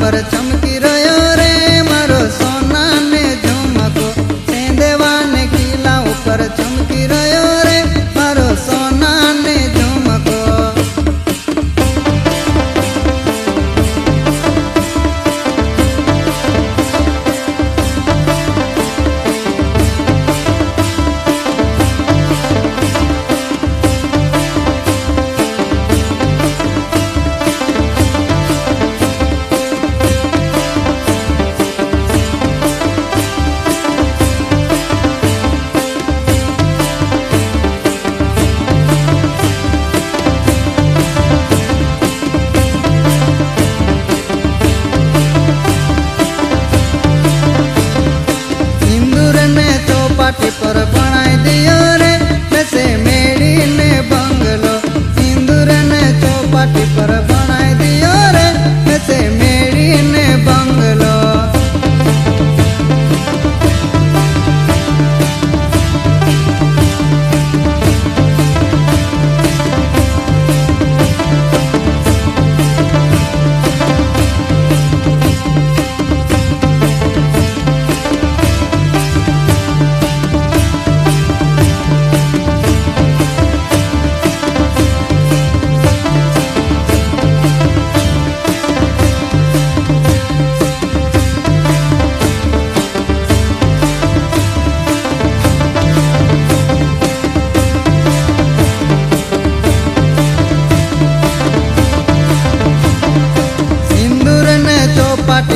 परचम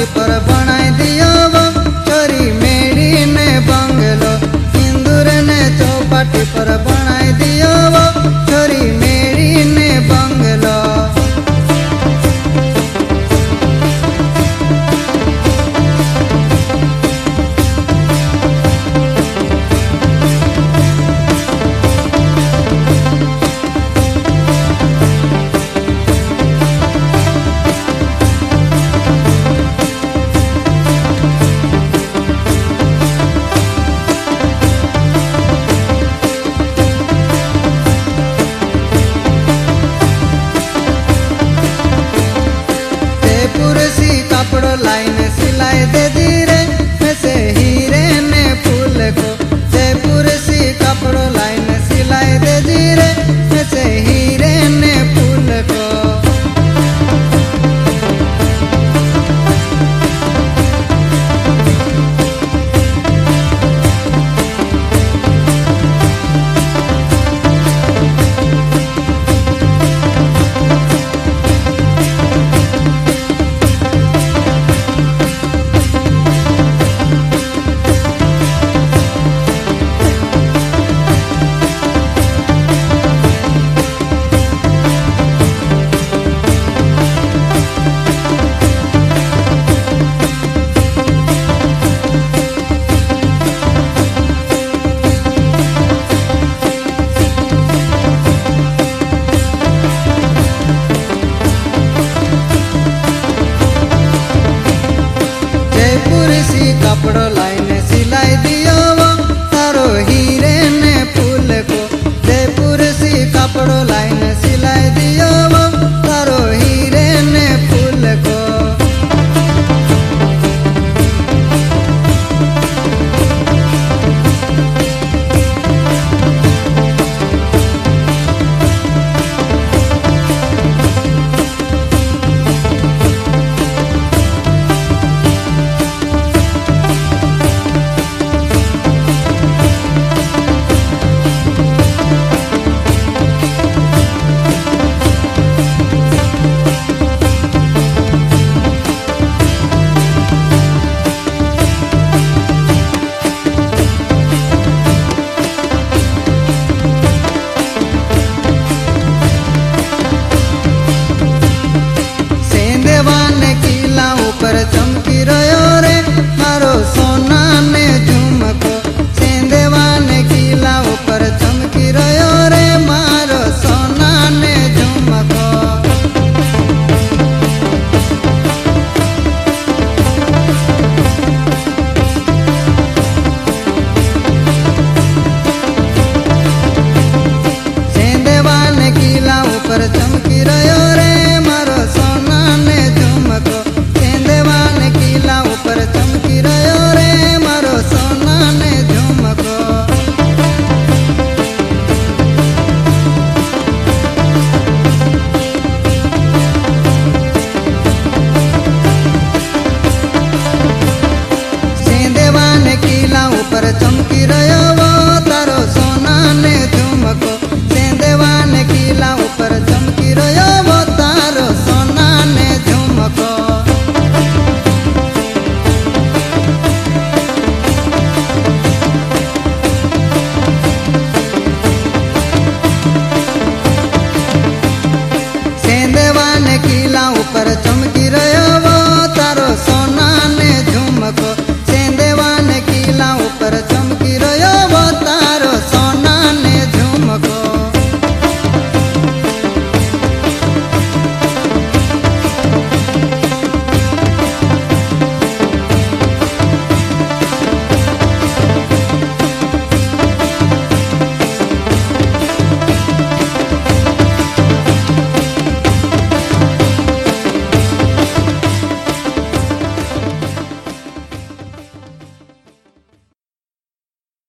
पर